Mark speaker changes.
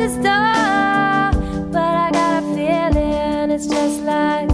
Speaker 1: the star, but I got a feeling it's just like.